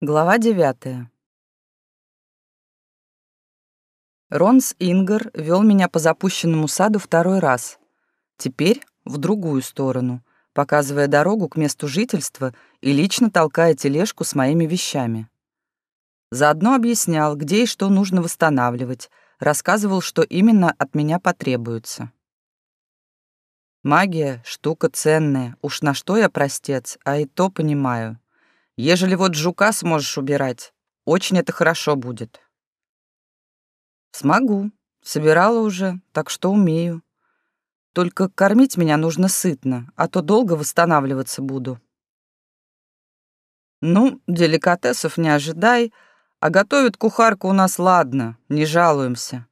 Глава девятая. Ронс Ингар вел меня по запущенному саду второй раз. Теперь в другую сторону, показывая дорогу к месту жительства и лично толкая тележку с моими вещами. Заодно объяснял, где и что нужно восстанавливать, рассказывал, что именно от меня потребуется. Магия — штука ценная, уж на что я простец, а и то понимаю. Ежели вот жука сможешь убирать, очень это хорошо будет. Смогу. Собирала уже, так что умею. Только кормить меня нужно сытно, а то долго восстанавливаться буду. Ну, деликатесов не ожидай, а готовит кухарка у нас ладно, не жалуемся.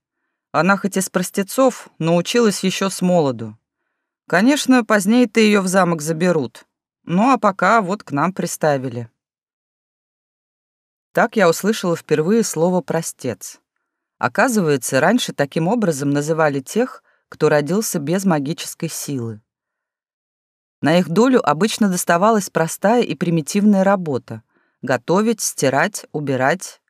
Она хоть из простецов, научилась еще с молоду. Конечно, позднее-то ее в замок заберут. Ну а пока вот к нам приставили. Так я услышала впервые слово «простец». Оказывается, раньше таким образом называли тех, кто родился без магической силы. На их долю обычно доставалась простая и примитивная работа — готовить, стирать, убирать,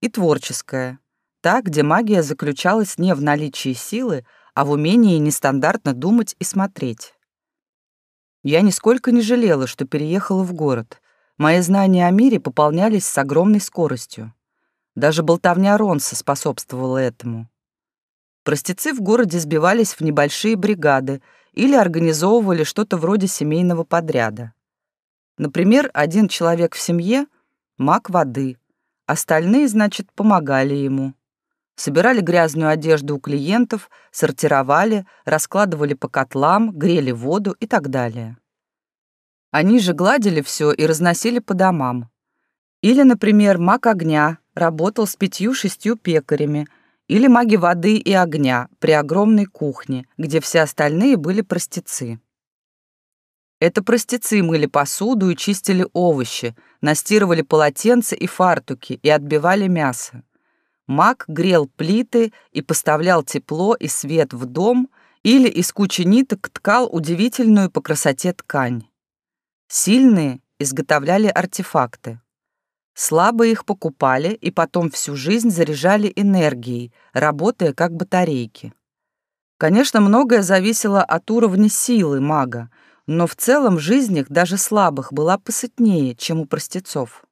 и творческая, та, где магия заключалась не в наличии силы, а в умении нестандартно думать и смотреть. Я нисколько не жалела, что переехала в город — Мои знания о мире пополнялись с огромной скоростью. Даже болтовня Ронса способствовала этому. Простецы в городе сбивались в небольшие бригады или организовывали что-то вроде семейного подряда. Например, один человек в семье — маг воды, остальные, значит, помогали ему. Собирали грязную одежду у клиентов, сортировали, раскладывали по котлам, грели воду и так далее. Они же гладили все и разносили по домам. Или, например, маг огня работал с пятью-шестью пекарями, или маги воды и огня при огромной кухне, где все остальные были простецы. Это простецы мыли посуду и чистили овощи, настирывали полотенца и фартуки и отбивали мясо. Маг грел плиты и поставлял тепло и свет в дом или из кучи ниток ткал удивительную по красоте ткань. Сильные изготовляли артефакты. Слабые их покупали и потом всю жизнь заряжали энергией, работая как батарейки. Конечно, многое зависело от уровня силы мага, но в целом жизнь их даже слабых была посытнее, чем у простецов.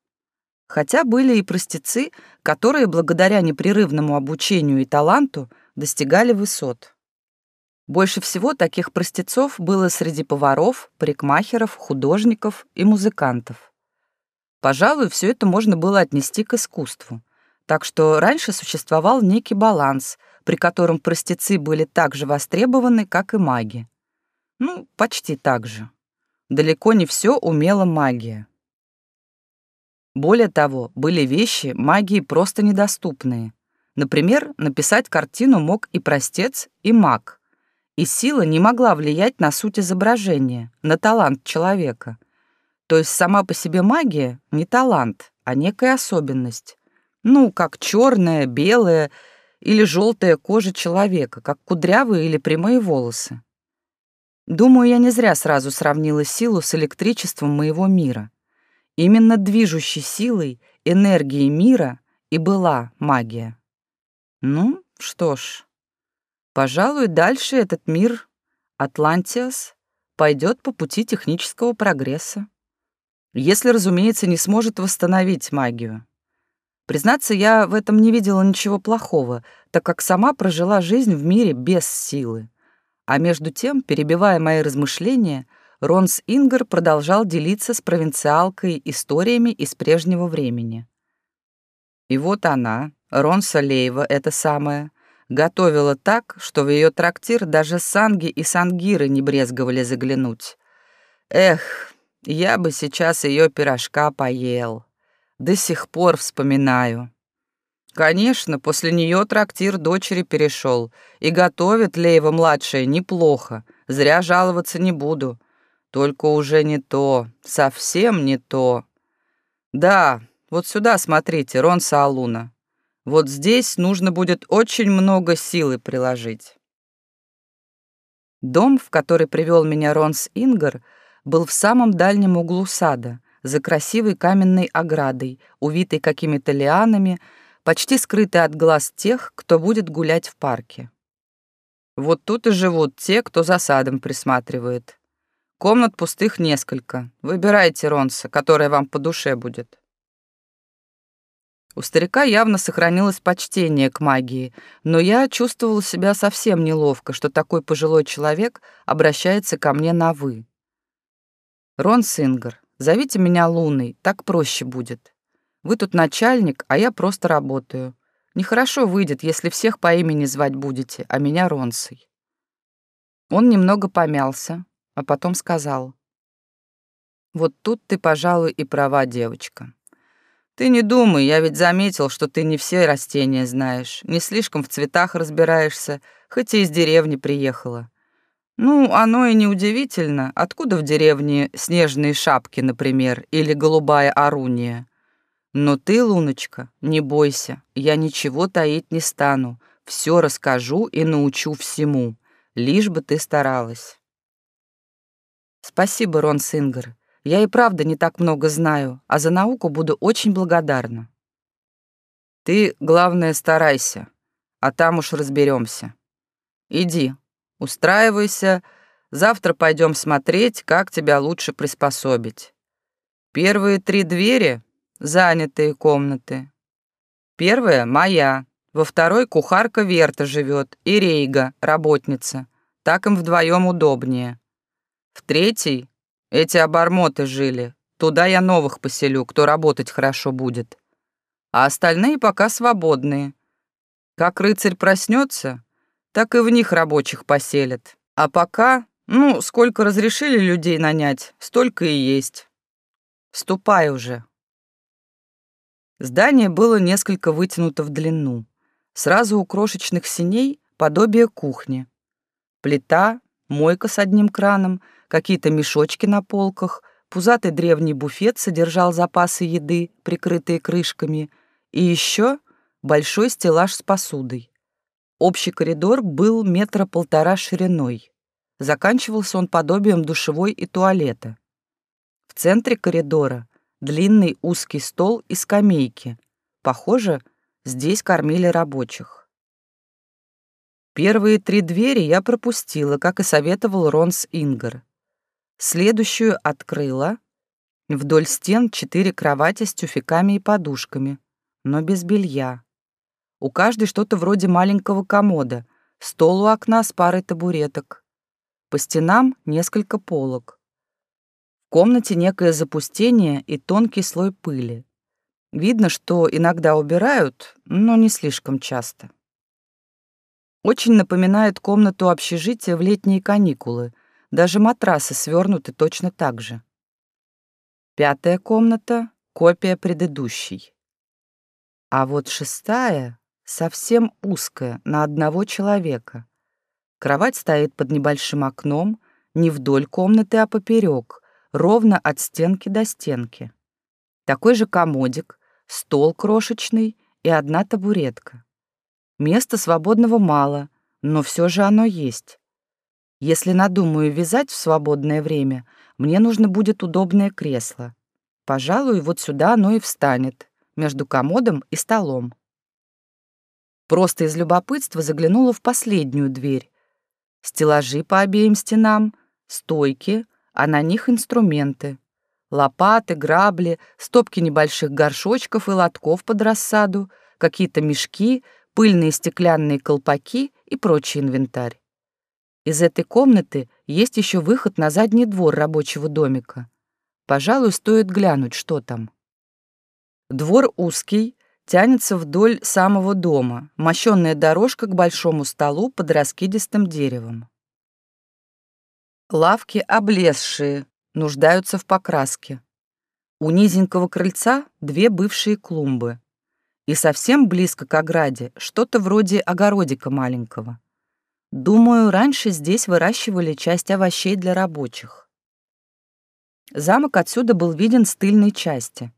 Хотя были и простецы, которые благодаря непрерывному обучению и таланту достигали высот. Больше всего таких простецов было среди поваров, парикмахеров, художников и музыкантов. Пожалуй, все это можно было отнести к искусству. Так что раньше существовал некий баланс, при котором простецы были так же востребованы, как и маги. Ну, почти так же. Далеко не все умела магия. Более того, были вещи магии просто недоступные. Например, написать картину мог и простец, и маг — и сила не могла влиять на суть изображения, на талант человека. То есть сама по себе магия не талант, а некая особенность. Ну, как черная, белая или желтая кожа человека, как кудрявые или прямые волосы. Думаю, я не зря сразу сравнила силу с электричеством моего мира. Именно движущей силой, энергией мира и была магия. Ну, что ж, Пожалуй, дальше этот мир, Атлантиас, пойдет по пути технического прогресса. Если, разумеется, не сможет восстановить магию. Признаться, я в этом не видела ничего плохого, так как сама прожила жизнь в мире без силы. А между тем, перебивая мои размышления, Ронс Ингар продолжал делиться с провинциалкой историями из прежнего времени. И вот она, Ронса Лейва, это самая, готовила так, что в ее трактир даже санги и сангиры не брезговали заглянуть. Эх, я бы сейчас ее пирожка поел. До сих пор вспоминаю. Конечно, после нее трактир дочери перешел, и готовит Леева-младшая неплохо, зря жаловаться не буду. Только уже не то, совсем не то. Да, вот сюда смотрите, Рон Саалуна. Вот здесь нужно будет очень много силы приложить. Дом, в который привел меня Ронс Ингар, был в самом дальнем углу сада, за красивой каменной оградой, увитой какими-то лианами, почти скрытой от глаз тех, кто будет гулять в парке. Вот тут и живут те, кто за садом присматривает. Комнат пустых несколько. Выбирайте, Ронса, которая вам по душе будет. У старика явно сохранилось почтение к магии, но я чувствовала себя совсем неловко, что такой пожилой человек обращается ко мне на «вы». «Рон Сингер, зовите меня Луной, так проще будет. Вы тут начальник, а я просто работаю. Нехорошо выйдет, если всех по имени звать будете, а меня Ронсой». Он немного помялся, а потом сказал. «Вот тут ты, пожалуй, и права, девочка. Ты не думай, я ведь заметил, что ты не все растения знаешь, не слишком в цветах разбираешься, хоть и из деревни приехала. Ну, оно и не удивительно, откуда в деревне снежные шапки, например, или голубая аруния. Но ты, Луночка, не бойся, я ничего таить не стану, все расскажу и научу всему, лишь бы ты старалась. Спасибо, Рон Сингер. Я и правда не так много знаю, а за науку буду очень благодарна. Ты, главное, старайся, а там уж разберемся. Иди, устраивайся, завтра пойдем смотреть, как тебя лучше приспособить. Первые три двери — занятые комнаты. Первая — моя, во второй кухарка Верта живет и Рейга, работница. Так им вдвоем удобнее. В третьей эти обормоты жили. Туда я новых поселю, кто работать хорошо будет. А остальные пока свободные. Как рыцарь проснется, так и в них рабочих поселят. А пока, ну, сколько разрешили людей нанять, столько и есть. Ступай уже. Здание было несколько вытянуто в длину. Сразу у крошечных синей подобие кухни. Плита, мойка с одним краном — какие-то мешочки на полках, пузатый древний буфет содержал запасы еды, прикрытые крышками, и еще большой стеллаж с посудой. Общий коридор был метра полтора шириной. Заканчивался он подобием душевой и туалета. В центре коридора длинный узкий стол и скамейки. Похоже, здесь кормили рабочих. Первые три двери я пропустила, как и советовал Ронс Ингар. Следующую открыла. Вдоль стен четыре кровати с тюфяками и подушками, но без белья. У каждой что-то вроде маленького комода, стол у окна с парой табуреток. По стенам несколько полок. В комнате некое запустение и тонкий слой пыли. Видно, что иногда убирают, но не слишком часто. Очень напоминает комнату общежития в летние каникулы — даже матрасы свернуты точно так же. Пятая комната — копия предыдущей. А вот шестая совсем узкая, на одного человека. Кровать стоит под небольшим окном, не вдоль комнаты, а поперек, ровно от стенки до стенки. Такой же комодик, стол крошечный и одна табуретка. Места свободного мало, но все же оно есть. Если надумаю вязать в свободное время, мне нужно будет удобное кресло. Пожалуй, вот сюда оно и встанет, между комодом и столом. Просто из любопытства заглянула в последнюю дверь. Стеллажи по обеим стенам, стойки, а на них инструменты. Лопаты, грабли, стопки небольших горшочков и лотков под рассаду, какие-то мешки, пыльные стеклянные колпаки и прочий инвентарь. Из этой комнаты есть еще выход на задний двор рабочего домика. Пожалуй, стоит глянуть, что там. Двор узкий, тянется вдоль самого дома, мощенная дорожка к большому столу под раскидистым деревом. Лавки облезшие, нуждаются в покраске. У низенького крыльца две бывшие клумбы. И совсем близко к ограде что-то вроде огородика маленького. Думаю, раньше здесь выращивали часть овощей для рабочих. Замок отсюда был виден с тыльной части.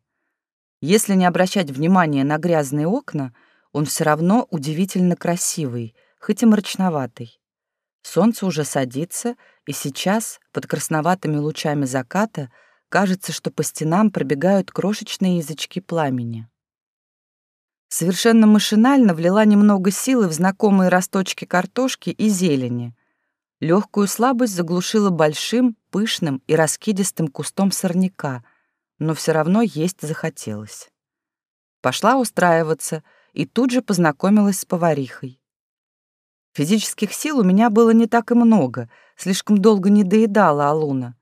Если не обращать внимания на грязные окна, он все равно удивительно красивый, хоть и мрачноватый. Солнце уже садится, и сейчас, под красноватыми лучами заката, кажется, что по стенам пробегают крошечные язычки пламени. Совершенно машинально влила немного силы в знакомые росточки картошки и зелени. Легкую слабость заглушила большим, пышным и раскидистым кустом сорняка, но все равно есть захотелось. Пошла устраиваться и тут же познакомилась с поварихой. Физических сил у меня было не так и много, слишком долго не доедала Алуна.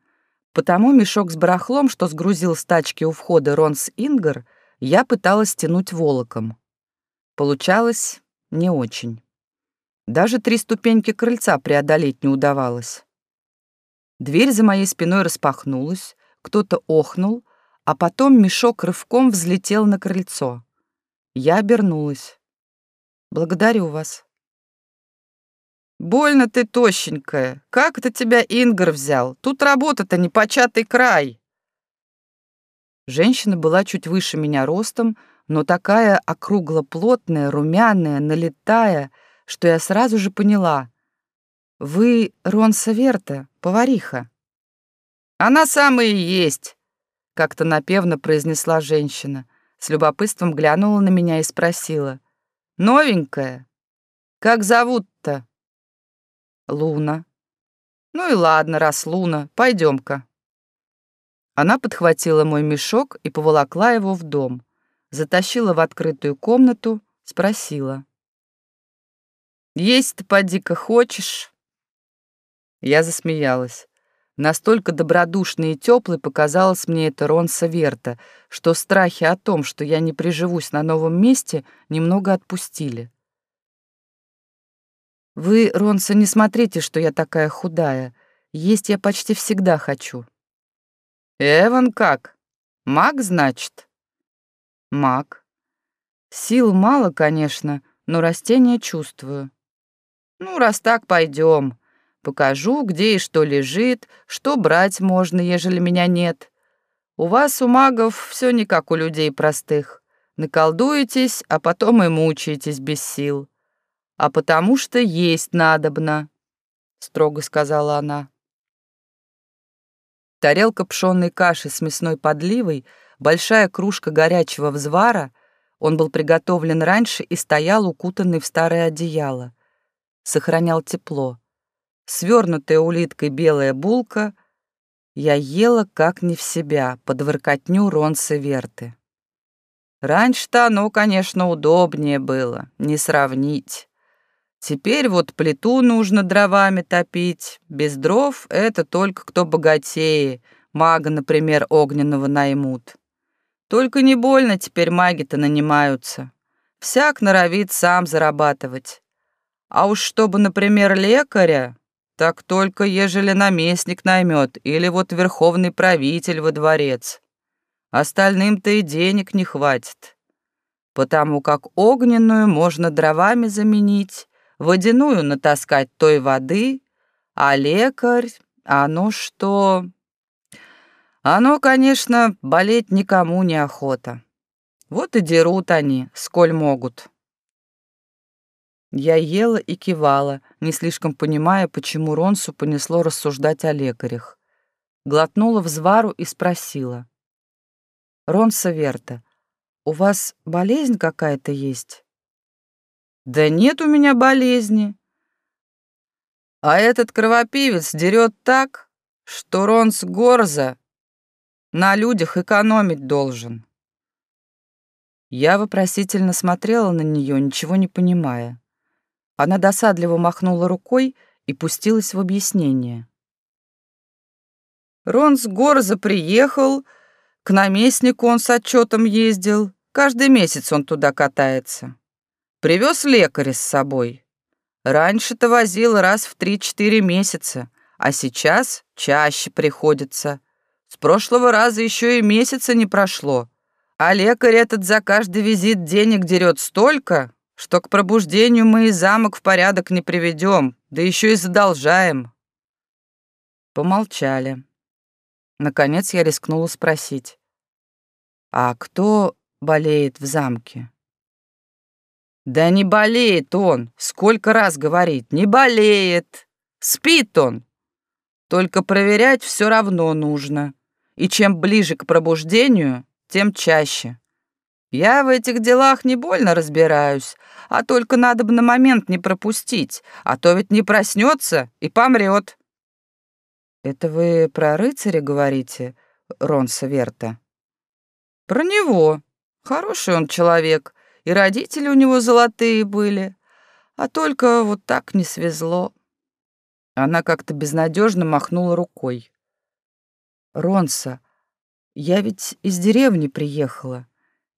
Потому мешок с барахлом, что сгрузил с тачки у входа Ронс Ингар, я пыталась тянуть волоком. Получалось не очень. Даже три ступеньки крыльца преодолеть не удавалось. Дверь за моей спиной распахнулась, кто-то охнул, а потом мешок рывком взлетел на крыльцо. Я обернулась. «Благодарю вас». «Больно ты тощенькая. Как это тебя Ингар взял? Тут работа-то непочатый край». Женщина была чуть выше меня ростом, но такая округлоплотная, румяная, налетая, что я сразу же поняла. «Вы Рон Саверта, повариха». «Она самая и есть», — как-то напевно произнесла женщина. С любопытством глянула на меня и спросила. «Новенькая? Как зовут-то?» «Луна». «Ну и ладно, раз Луна, пойдем-ка». Она подхватила мой мешок и поволокла его в дом затащила в открытую комнату, спросила. «Есть-то поди-ка хочешь?» Я засмеялась. Настолько добродушной и теплой показалось мне это Ронса Верта, что страхи о том, что я не приживусь на новом месте, немного отпустили. «Вы, Ронса, не смотрите, что я такая худая. Есть я почти всегда хочу». «Эван как? Маг, значит?» Маг. Сил мало, конечно, но растения чувствую. Ну, раз так, пойдем. Покажу, где и что лежит, что брать можно, ежели меня нет. У вас, у магов, все не как у людей простых. Наколдуетесь, а потом и мучаетесь без сил. А потому что есть надобно, — строго сказала она. Тарелка пшённой каши с мясной подливой — большая кружка горячего взвара, он был приготовлен раньше и стоял укутанный в старое одеяло. Сохранял тепло. Свернутая улиткой белая булка. Я ела как не в себя, под воркотню Ронса Верты. Раньше-то оно, конечно, удобнее было, не сравнить. Теперь вот плиту нужно дровами топить. Без дров это только кто богатее, мага, например, огненного наймут. Только не больно теперь маги-то нанимаются. Всяк норовит сам зарабатывать. А уж чтобы, например, лекаря, так только ежели наместник наймет или вот верховный правитель во дворец. Остальным-то и денег не хватит. Потому как огненную можно дровами заменить, водяную натаскать той воды, а лекарь, оно что... Оно, конечно, болеть никому не охота. Вот и дерут они, сколь могут. Я ела и кивала, не слишком понимая, почему Ронсу понесло рассуждать о лекарях. Глотнула взвару и спросила. «Ронса Верта, у вас болезнь какая-то есть?» «Да нет у меня болезни. А этот кровопивец дерет так, что Ронс Горза на людях экономить должен. Я вопросительно смотрела на нее, ничего не понимая. Она досадливо махнула рукой и пустилась в объяснение. Рон с Горза приехал, к наместнику он с отчетом ездил, каждый месяц он туда катается. Привез лекаря с собой. Раньше-то возил раз в три-четыре месяца, а сейчас чаще приходится. С прошлого раза еще и месяца не прошло, а лекарь этот за каждый визит денег дерет столько, что к пробуждению мы и замок в порядок не приведем, да еще и задолжаем». Помолчали. Наконец я рискнула спросить. «А кто болеет в замке?» «Да не болеет он, сколько раз говорит, не болеет. Спит он. Только проверять все равно нужно. и чем ближе к пробуждению, тем чаще. Я в этих делах не больно разбираюсь, а только надо бы на момент не пропустить, а то ведь не проснется и помрет. Это вы про рыцаря говорите, Ронса Верта? Про него. Хороший он человек, и родители у него золотые были, а только вот так не свезло. Она как-то безнадежно махнула рукой. Ронса, я ведь из деревни приехала,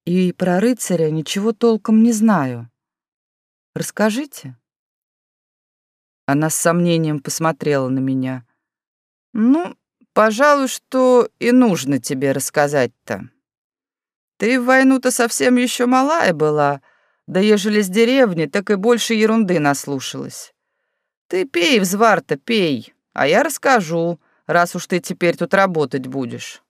и про рыцаря ничего толком не знаю. Расскажите. Она с сомнением посмотрела на меня. Ну, пожалуй, что и нужно тебе рассказать-то. Ты в войну-то совсем еще малая была, да ежели с деревни, так и больше ерунды наслушалась. Ты пей, взвар-то, пей, а я расскажу, раз уж ты теперь тут работать будешь.